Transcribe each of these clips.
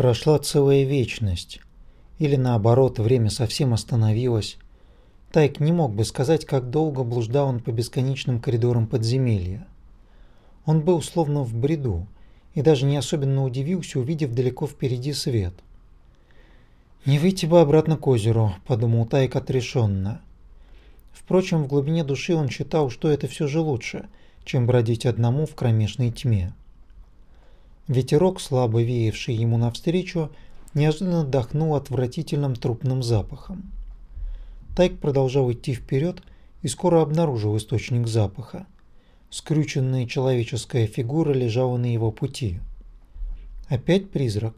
Прошла целая вечность. Или наоборот, время совсем остановилось. Тайк не мог бы сказать, как долго блуждал он по бесконечным коридорам подземелья. Он был словно в бреду и даже не особенно удивился, увидев далеко впереди свет. «Не выйти бы обратно к озеру», – подумал Тайк отрешенно. Впрочем, в глубине души он считал, что это все же лучше, чем бродить одному в кромешной тьме. Ветерок, слабо веявший ему навстречу, неожиданно дохнул отвратительным трупным запахом. Тайк продолжал идти вперед и скоро обнаружил источник запаха. Скрюченная человеческая фигура лежала на его пути. Опять призрак?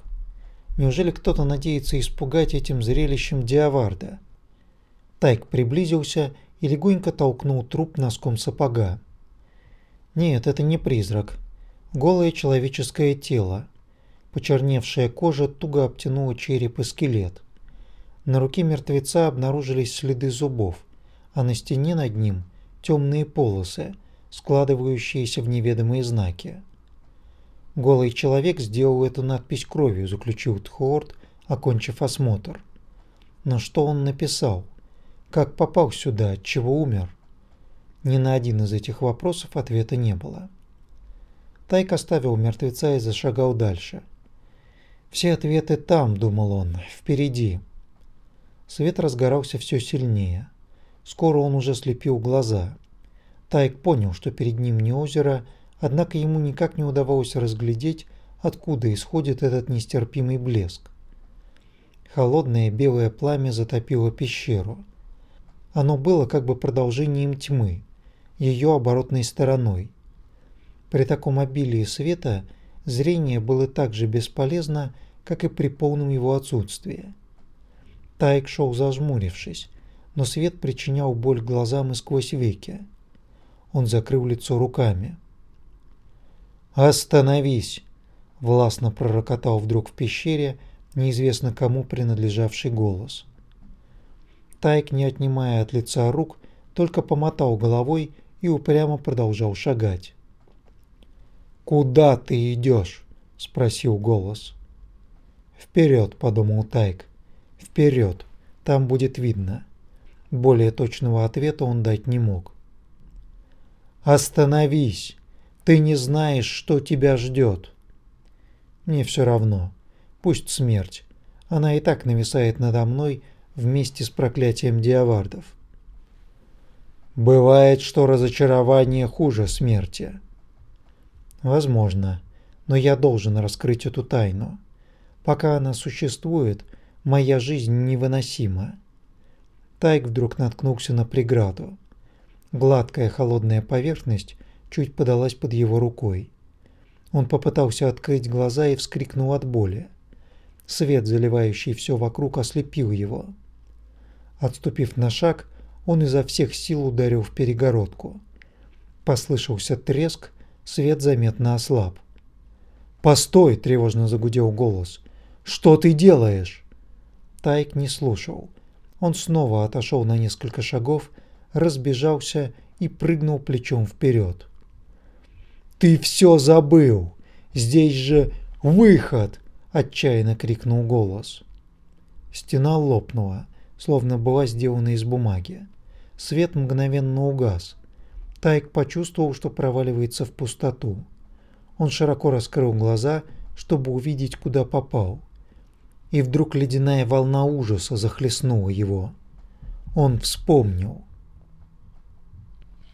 Неужели кто-то надеется испугать этим зрелищем Диаварда? Тайк приблизился и легонько толкнул труп носком сапога. Нет, это не призрак. Голое человеческое тело. Почерневшая кожа туго обтянула череп и скелет. На руке мертвеца обнаружились следы зубов, а на стене над ним темные полосы, складывающиеся в неведомые знаки. Голый человек сделал эту надпись кровью, заключил Тхорд, окончив осмотр. Но что он написал? Как попал сюда, от чего умер? Ни на один из этих вопросов ответа не было. Тайк оставил мертвеца и зашагал дальше. Все ответы там, думал он, впереди. Свет разгорался все сильнее. Скоро он уже слепил глаза. Тайк понял, что перед ним не озеро, однако ему никак не удавалось разглядеть, откуда исходит этот нестерпимый блеск. Холодное белое пламя затопило пещеру. Оно было как бы продолжением тьмы, ее оборотной стороной. При таком обилии света зрение было так же бесполезно, как и при полном его отсутствии. Тайк шел зажмурившись, но свет причинял боль глазам и сквозь веки. Он закрыл лицо руками. «Остановись!» – властно пророкотал вдруг в пещере неизвестно кому принадлежавший голос. Тайк, не отнимая от лица рук, только помотал головой и упрямо продолжал шагать. «Куда ты идешь?» – спросил голос. «Вперед!» – подумал Тайк. «Вперед! Там будет видно». Более точного ответа он дать не мог. «Остановись! Ты не знаешь, что тебя ждет!» «Мне все равно. Пусть смерть. Она и так нависает надо мной вместе с проклятием диавардов». «Бывает, что разочарование хуже смерти». «Возможно, но я должен раскрыть эту тайну. Пока она существует, моя жизнь невыносима». Тайк вдруг наткнулся на преграду. Гладкая холодная поверхность чуть подалась под его рукой. Он попытался открыть глаза и вскрикнул от боли. Свет, заливающий все вокруг, ослепил его. Отступив на шаг, он изо всех сил ударил в перегородку. Послышался треск, свет заметно ослаб. «Постой!» – тревожно загудел голос. «Что ты делаешь?» Тайк не слушал. Он снова отошел на несколько шагов разбежался и прыгнул плечом вперед. «Ты все забыл! Здесь же выход!» – отчаянно крикнул голос. Стена лопнула, словно была сделана из бумаги. Свет мгновенно угас. Тайк почувствовал, что проваливается в пустоту. Он широко раскрыл глаза, чтобы увидеть, куда попал. И вдруг ледяная волна ужаса захлестнула его. Он вспомнил –